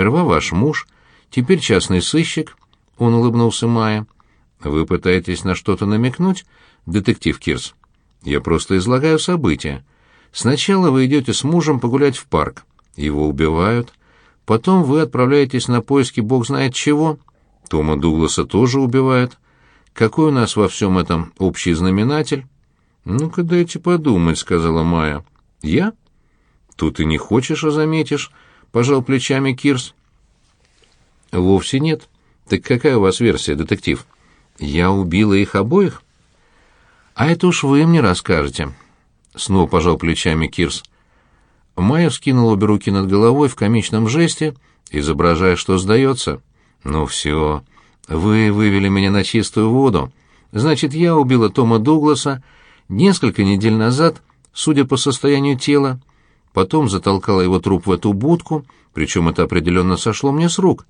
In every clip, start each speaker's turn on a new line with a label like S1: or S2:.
S1: Сперва ваш муж, теперь частный сыщик, — он улыбнулся Майя. Вы пытаетесь на что-то намекнуть, детектив Кирс? Я просто излагаю события. Сначала вы идете с мужем погулять в парк. Его убивают. Потом вы отправляетесь на поиски бог знает чего. Тома Дугласа тоже убивают. Какой у нас во всем этом общий знаменатель? «Ну-ка дайте подумать», — сказала Майя. «Я?» «Тут и не хочешь, а заметишь», — пожал плечами Кирс. «Вовсе нет. Так какая у вас версия, детектив? Я убила их обоих?» «А это уж вы мне расскажете», — снова пожал плечами Кирс. Майя вскинула обе руки над головой в комичном жесте, изображая, что сдается. «Ну все, вы вывели меня на чистую воду. Значит, я убила Тома Дугласа несколько недель назад, судя по состоянию тела. Потом затолкала его труп в эту будку, причем это определенно сошло мне с рук.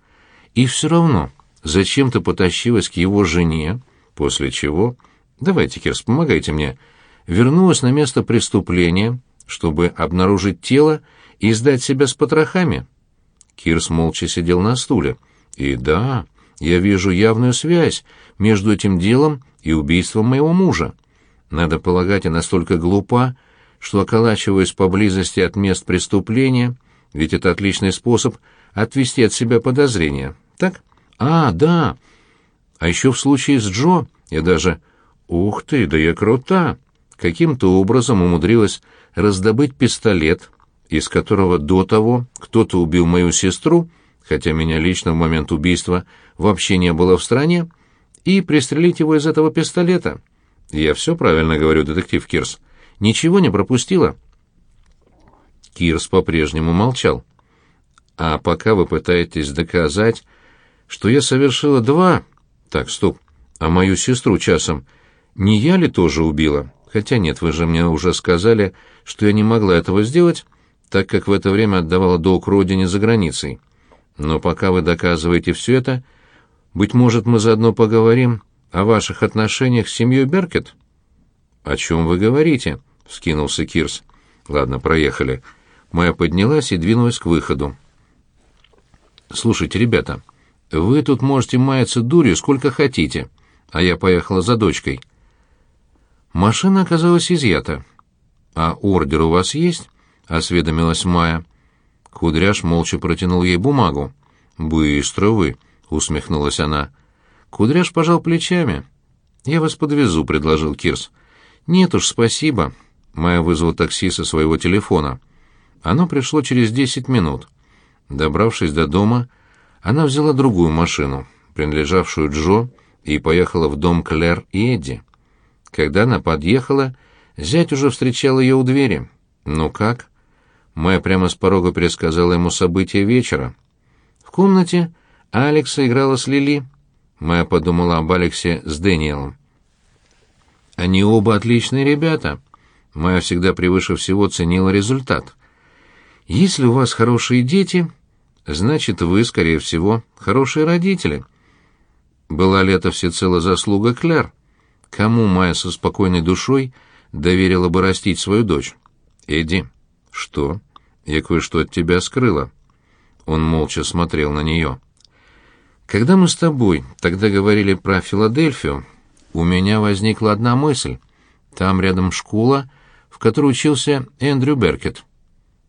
S1: И все равно зачем-то потащилась к его жене, после чего... Давайте, Кирс, помогайте мне. Вернулась на место преступления, чтобы обнаружить тело и сдать себя с потрохами. Кирс молча сидел на стуле. И да, я вижу явную связь между этим делом и убийством моего мужа. Надо полагать, я настолько глупа, что околачиваюсь поблизости от мест преступления, ведь это отличный способ отвести от себя подозрения. Так? А, да. А еще в случае с Джо я даже... Ух ты, да я крута! Каким-то образом умудрилась раздобыть пистолет, из которого до того кто-то убил мою сестру, хотя меня лично в момент убийства вообще не было в стране, и пристрелить его из этого пистолета. Я все правильно говорю, детектив Кирс. Ничего не пропустила. Кирс по-прежнему молчал. А пока вы пытаетесь доказать, что я совершила два... Так, стоп. А мою сестру часом не я ли тоже убила? Хотя нет, вы же мне уже сказали, что я не могла этого сделать, так как в это время отдавала долг родине за границей. Но пока вы доказываете все это, быть может, мы заодно поговорим о ваших отношениях с семьей Беркет?» «О чем вы говорите?» — вскинулся Кирс. «Ладно, проехали». Майя поднялась и двинулась к выходу. «Слушайте, ребята, вы тут можете маяться дурью сколько хотите, а я поехала за дочкой». Машина оказалась изъята. «А ордер у вас есть?» — осведомилась Майя. Кудряш молча протянул ей бумагу. «Быстро вы!» — усмехнулась она. Кудряш пожал плечами. «Я вас подвезу», — предложил Кирс. «Нет уж, спасибо». Майя вызвала такси со своего телефона. Оно пришло через десять минут. Добравшись до дома, она взяла другую машину, принадлежавшую Джо, и поехала в дом Клэр и Эдди. Когда она подъехала, зять уже встречал ее у двери. «Ну как?» Майя прямо с порога пересказала ему события вечера. В комнате Алекса играла с Лили. Майя подумала об Алексе с Дэниелом. Они оба отличные ребята. Майя всегда превыше всего ценила результат. Если у вас хорошие дети, значит, вы, скорее всего, хорошие родители. Была ли это всецело заслуга Кляр? Кому Майя со спокойной душой доверила бы растить свою дочь? Эдди. Что? Я кое-что от тебя скрыла. Он молча смотрел на нее. Когда мы с тобой тогда говорили про Филадельфию, у меня возникла одна мысль. Там рядом школа, в которой учился Эндрю Беркет.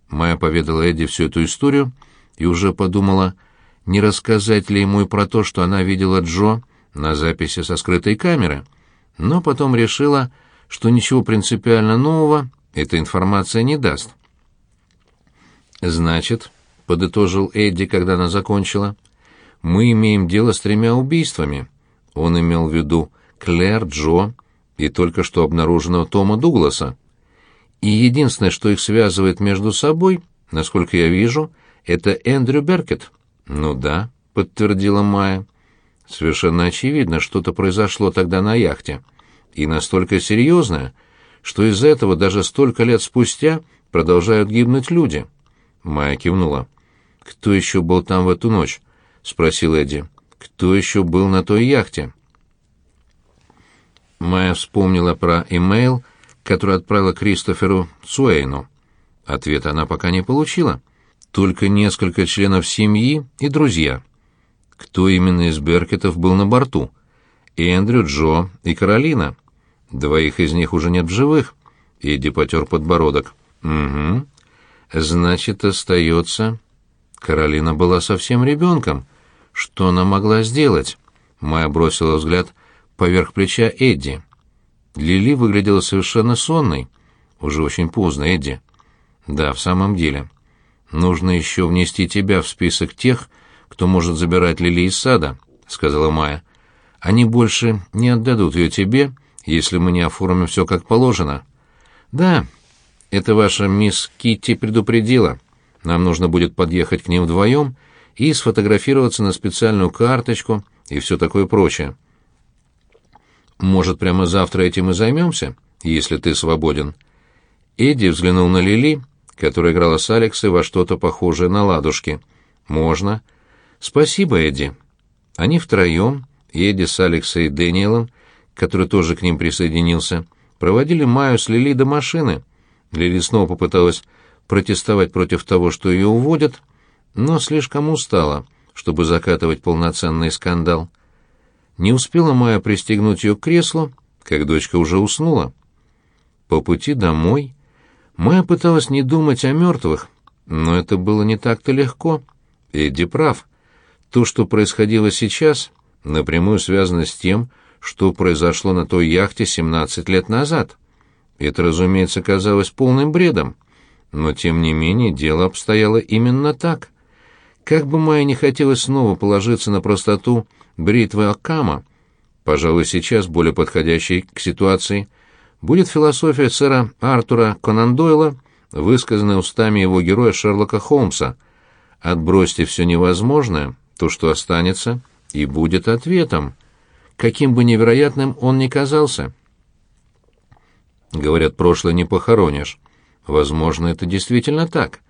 S1: Майя поведала Эдди всю эту историю и уже подумала, не рассказать ли ему и про то, что она видела Джо на записи со скрытой камеры, но потом решила, что ничего принципиально нового эта информация не даст. «Значит», — подытожил Эдди, когда она закончила, — мы имеем дело с тремя убийствами. Он имел в виду Клэр, Джо и только что обнаруженного Тома Дугласа. И единственное, что их связывает между собой, насколько я вижу, это Эндрю Беркет. Ну да, подтвердила Майя. Совершенно очевидно, что-то произошло тогда на яхте. И настолько серьезное, что из-за этого даже столько лет спустя продолжают гибнуть люди. Майя кивнула. Кто еще был там в эту ночь? — спросил Эдди. «Кто еще был на той яхте?» Майя вспомнила про имейл, который отправила Кристоферу Суэйну. Ответа она пока не получила. только несколько членов семьи и друзья. Кто именно из Беркетов был на борту? Эндрю, Джо и Каролина. Двоих из них уже нет в живых. Эдди потер подбородок. «Угу. Значит, остается...» Каролина была совсем ребенком. Что она могла сделать? Майя бросила взгляд поверх плеча Эдди. Лили выглядела совершенно сонной. Уже очень поздно, Эдди. Да, в самом деле. Нужно еще внести тебя в список тех, кто может забирать Лили из сада, сказала Майя. Они больше не отдадут ее тебе, если мы не оформим все как положено. Да, это ваша мисс Китти предупредила. Нам нужно будет подъехать к ним вдвоем и сфотографироваться на специальную карточку и все такое прочее. Может, прямо завтра этим и займемся, если ты свободен?» Эдди взглянул на Лили, которая играла с Алексой во что-то похожее на ладушки. «Можно». «Спасибо, Эдди». Они втроем, Эдди с Алексой и Дэниелом, который тоже к ним присоединился, проводили Майю с Лили до машины. Лили снова попыталась протестовать против того, что ее уводят, но слишком устала, чтобы закатывать полноценный скандал. Не успела Майя пристегнуть ее к креслу, как дочка уже уснула. По пути домой Майя пыталась не думать о мертвых, но это было не так-то легко. Эдди прав. То, что происходило сейчас, напрямую связано с тем, что произошло на той яхте 17 лет назад. Это, разумеется, казалось полным бредом, но тем не менее дело обстояло именно так. Как бы Майя не хотелось снова положиться на простоту бритвы Акама, пожалуй, сейчас более подходящей к ситуации, будет философия сэра Артура Конан Дойла, высказанная устами его героя Шерлока Холмса. «Отбросьте все невозможное, то, что останется, и будет ответом, каким бы невероятным он ни казался». Говорят, прошлое не похоронишь. Возможно, это действительно так.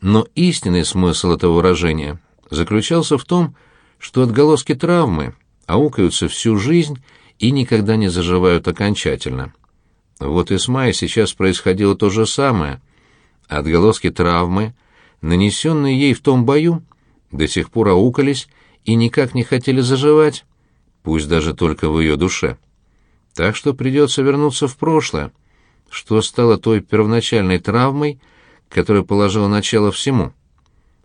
S1: Но истинный смысл этого выражения заключался в том, что отголоски травмы аукаются всю жизнь и никогда не заживают окончательно. Вот и с Майей сейчас происходило то же самое. Отголоски травмы, нанесенные ей в том бою, до сих пор аукались и никак не хотели заживать, пусть даже только в ее душе. Так что придется вернуться в прошлое, что стало той первоначальной травмой, которая положила начало всему.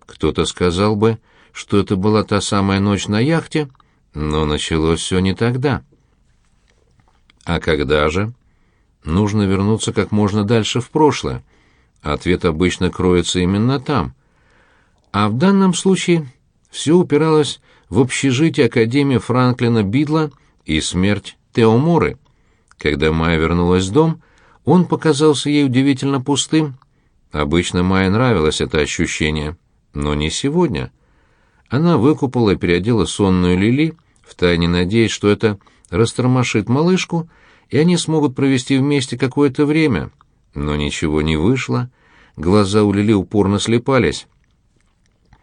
S1: Кто-то сказал бы, что это была та самая ночь на яхте, но началось все не тогда. А когда же? Нужно вернуться как можно дальше в прошлое. Ответ обычно кроется именно там. А в данном случае все упиралось в общежитие Академии Франклина Бидла и смерть Теоморы. Когда Майя вернулась в дом, он показался ей удивительно пустым. Обычно Майе нравилось это ощущение, но не сегодня. Она выкупала и переодела сонную Лили, втайне надеясь, что это растормошит малышку, и они смогут провести вместе какое-то время. Но ничего не вышло. Глаза у Лили упорно слепались.